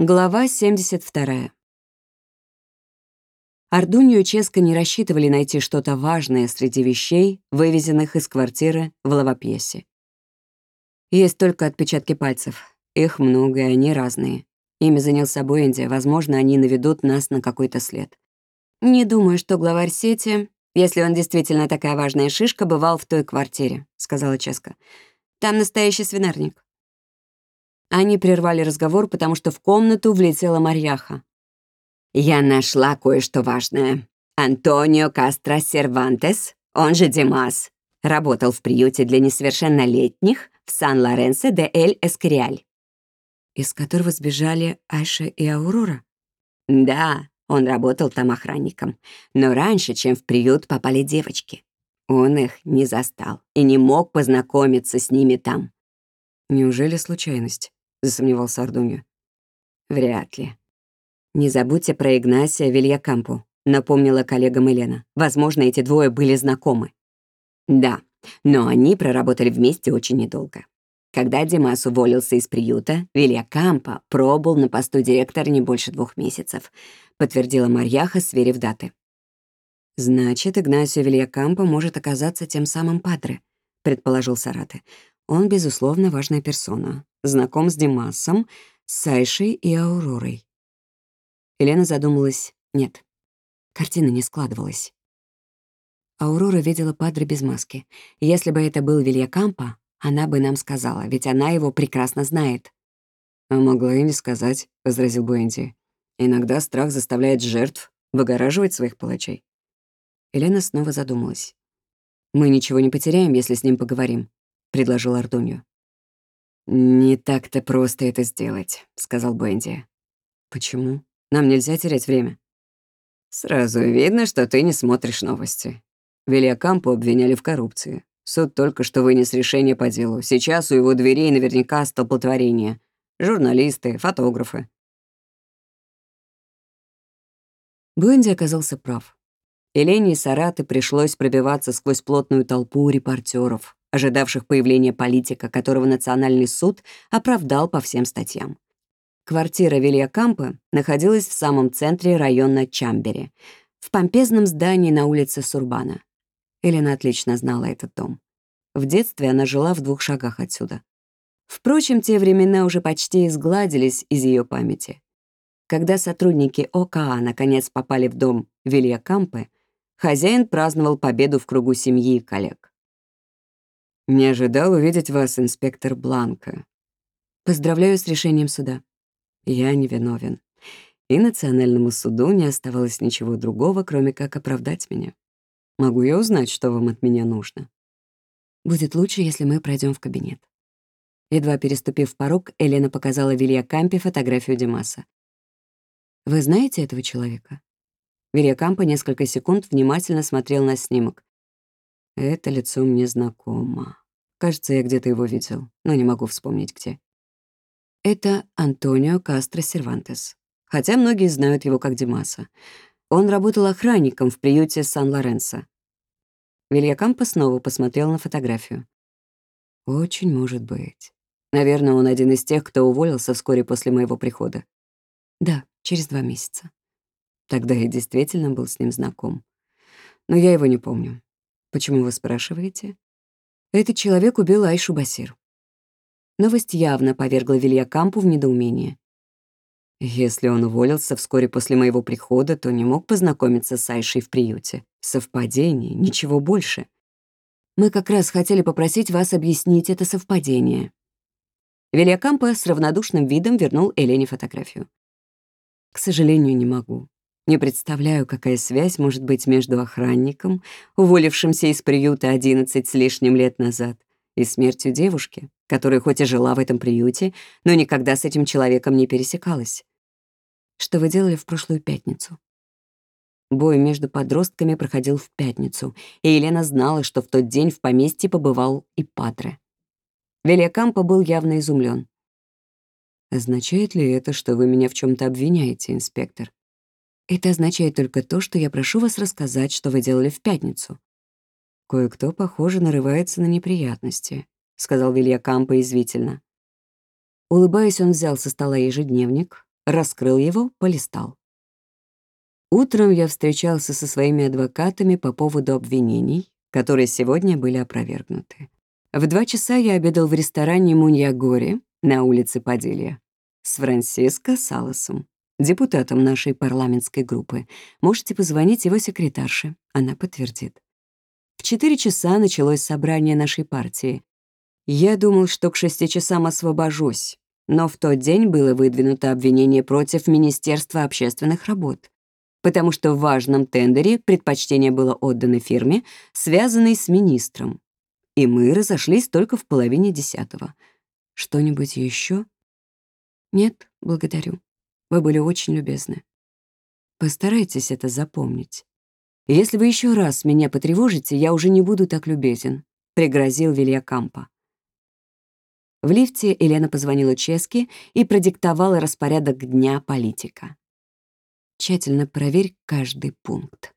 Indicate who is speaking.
Speaker 1: Глава 72. Ардунью и Ческо не рассчитывали найти что-то важное среди вещей, вывезенных из квартиры в Лавапьесе. Есть только отпечатки пальцев. Их много, и они разные. Ими занялся Буэнди, возможно, они наведут нас на какой-то след. «Не думаю, что главарь сети, если он действительно такая важная шишка, бывал в той квартире», — сказала Ческа. «Там настоящий свинарник». Они прервали разговор, потому что в комнату влетела Марьяха. «Я нашла кое-что важное. Антонио Кастро Сервантес, он же Димас, работал в приюте для несовершеннолетних в Сан-Лоренсо де Эль Эскриаль. Из которого сбежали Айша и Аурора? Да, он работал там охранником. Но раньше, чем в приют попали девочки. Он их не застал и не мог познакомиться с ними там.
Speaker 2: Неужели случайность? — засомневался Ардуньо.
Speaker 1: «Вряд ли. Не забудьте про Игнасия Вильякампу», — напомнила коллегам Елена. «Возможно, эти двое были знакомы». «Да, но они проработали вместе очень недолго. Когда Димас уволился из приюта, Вильякампа пробыл на посту директора не больше двух месяцев», — подтвердила Марьяха, сверив даты.
Speaker 2: «Значит, Игнасио Вильякампа может оказаться тем самым Падре», — предположил Сараты. «Он, безусловно, важная персона знаком с Димасом, Сайшей и Ауророй. Елена задумалась. Нет, картина не складывалась. Аурора видела Падре без маски. Если бы это был Вильякампа, она бы нам сказала, ведь она его прекрасно знает.
Speaker 3: «А могла и не сказать», — возразил Буэнди. «Иногда страх заставляет жертв выгораживать своих палачей».
Speaker 2: Елена снова задумалась. «Мы ничего не потеряем, если с ним поговорим», — предложил Ардунью.
Speaker 3: «Не так-то просто это сделать», — сказал Бенди.
Speaker 2: «Почему? Нам нельзя терять время».
Speaker 3: «Сразу видно, что ты не смотришь новости. Вильякампу обвиняли в коррупции. Суд только что вынес решение по делу. Сейчас у его дверей наверняка столпотворение. Журналисты, фотографы».
Speaker 2: Бенди оказался прав. Елене и Сараты пришлось пробиваться сквозь плотную толпу репортеров, ожидавших появления политика, которого Национальный суд оправдал по всем статьям. Квартира Вильякампа находилась в самом центре района Чамбери, в помпезном здании на улице Сурбана. Элена отлично знала этот дом. В детстве она жила в двух шагах отсюда. Впрочем, те времена уже почти изгладились из ее памяти. Когда сотрудники ОКА наконец попали в дом Вильякампы, хозяин праздновал победу в кругу семьи и коллег.
Speaker 3: «Не ожидал увидеть вас, инспектор Бланка».
Speaker 2: «Поздравляю с решением суда».
Speaker 3: «Я не виновен. И национальному суду не оставалось ничего другого, кроме как оправдать меня. Могу я узнать, что вам от меня нужно?»
Speaker 2: «Будет лучше, если мы пройдем в кабинет». Едва переступив порог, Елена показала Вилья Кампе фотографию Димаса. «Вы знаете этого человека?» Вилья Кампа несколько секунд внимательно смотрел на снимок.
Speaker 3: Это лицо мне знакомо. Кажется, я где-то его видел, но не могу вспомнить где.
Speaker 2: Это Антонио Кастро Сервантес. Хотя многие знают его как Димаса. Он работал охранником в приюте Сан-Лоренсо. Вильякампо снова посмотрел на фотографию.
Speaker 3: Очень может быть. Наверное, он один из тех, кто уволился вскоре после моего прихода.
Speaker 2: Да, через два месяца.
Speaker 3: Тогда я действительно был с ним знаком. Но я его не помню.
Speaker 2: Почему вы спрашиваете? Этот человек убил Айшу Басир. Новость явно повергла Вилья Кампу в недоумение.
Speaker 3: Если он уволился вскоре после моего прихода, то не мог познакомиться с Айшей в приюте. Совпадение, ничего больше.
Speaker 2: Мы как раз хотели попросить вас объяснить это совпадение. Вильякампа с равнодушным видом вернул Элене фотографию.
Speaker 3: К сожалению, не могу. Не представляю, какая связь может быть между охранником, уволившимся из приюта 11 с лишним лет назад, и смертью девушки, которая хоть и жила в этом приюте, но никогда с этим человеком не пересекалась.
Speaker 2: Что вы делали в прошлую пятницу? Бой между подростками проходил в пятницу, и Елена знала, что в тот день в поместье побывал и Патре. Велиакампо был явно изумлен.
Speaker 3: «Означает ли это, что вы меня в чем то обвиняете, инспектор?»
Speaker 2: Это означает только то, что я прошу вас рассказать, что вы делали в пятницу.
Speaker 3: Кое-кто, похоже, нарывается на неприятности, сказал Вилья Кампа извительно.
Speaker 2: Улыбаясь, он взял со стола ежедневник, раскрыл его, полистал. Утром я встречался со своими адвокатами по поводу обвинений, которые сегодня были опровергнуты. В два часа я обедал в ресторане Муньягори на улице Падилья с Франсиско Саласом, депутатом нашей парламентской группы. Можете позвонить его секретарше, она подтвердит. В четыре часа началось собрание нашей партии. Я думал, что к шести часам освобожусь, но в тот день было выдвинуто обвинение против Министерства общественных работ потому что в важном тендере предпочтение было отдано фирме, связанной с министром. И мы разошлись только в половине десятого. Что-нибудь еще? Нет, благодарю. Вы были очень любезны. Постарайтесь это запомнить. Если вы еще раз меня потревожите, я уже не буду так любезен, пригрозил Вилья Кампа. В лифте Елена позвонила Ческе и продиктовала распорядок дня политика. Тщательно проверь каждый пункт.